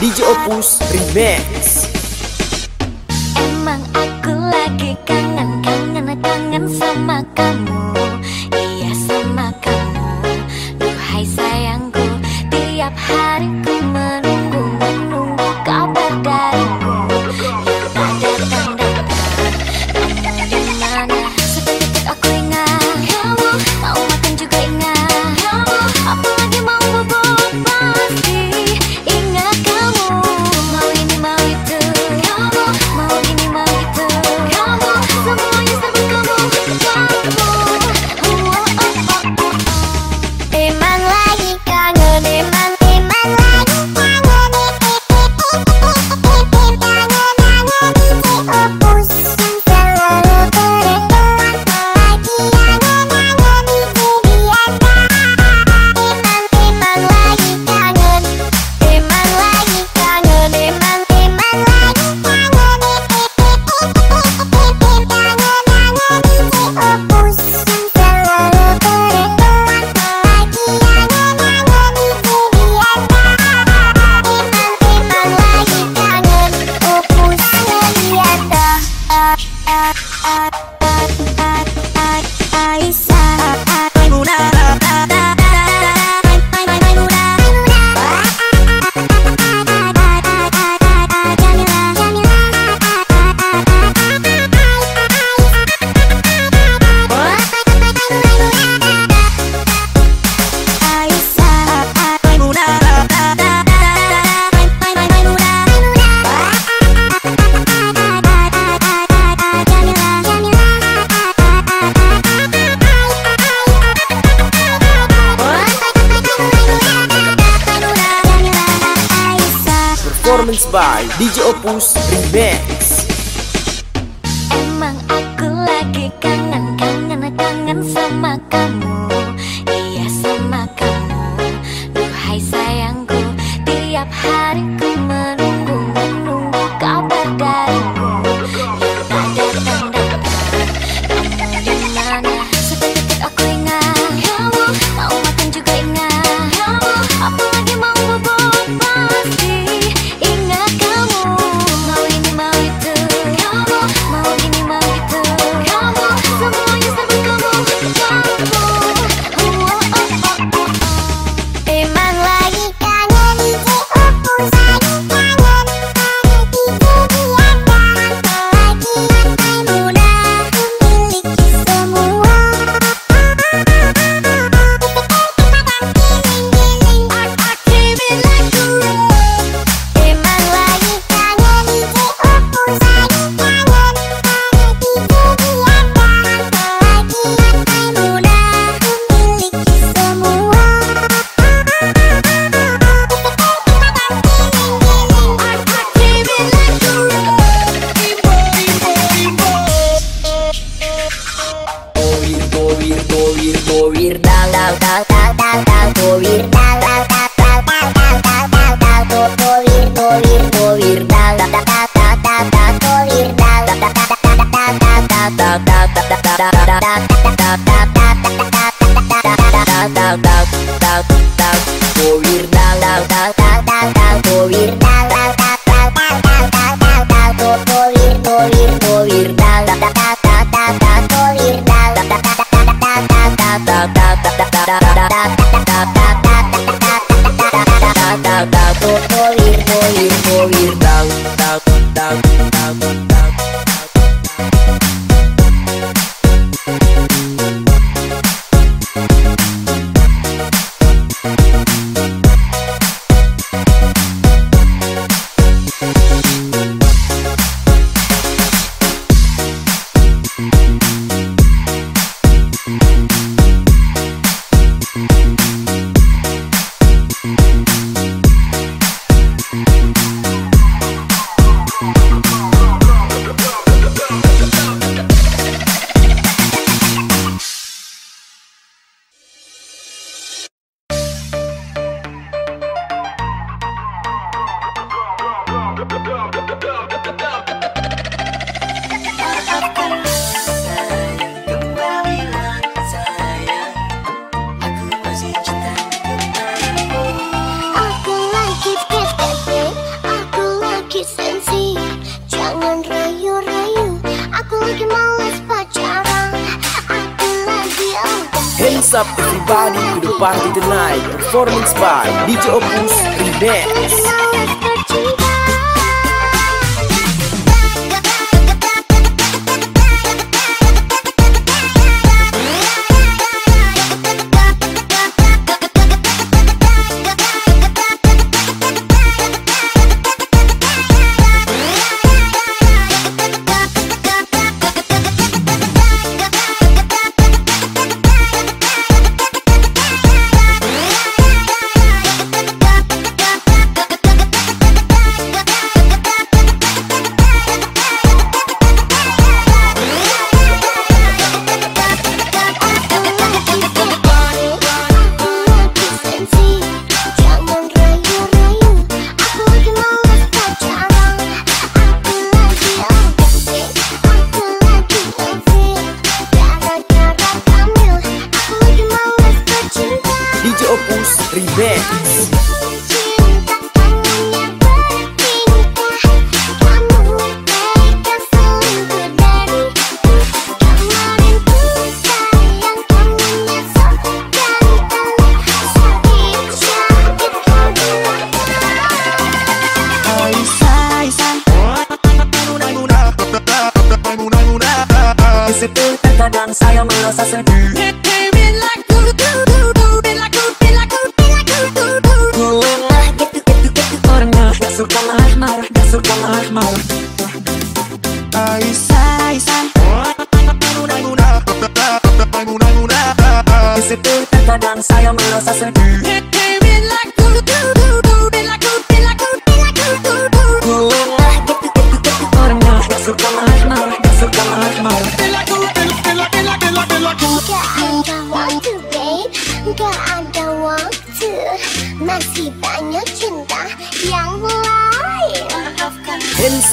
DJ Opus Remix. by DJ Opus Remix. Emang aku lagi kangen, kangen, kangen sama kamu. Iya sama kamu. Duhai sayangku, tiap hari ku menunggu lao lao lao lao Morir lao lao lao What's up everybody, the party tonight. Performance by DJ Opus Remix. nos acercamos.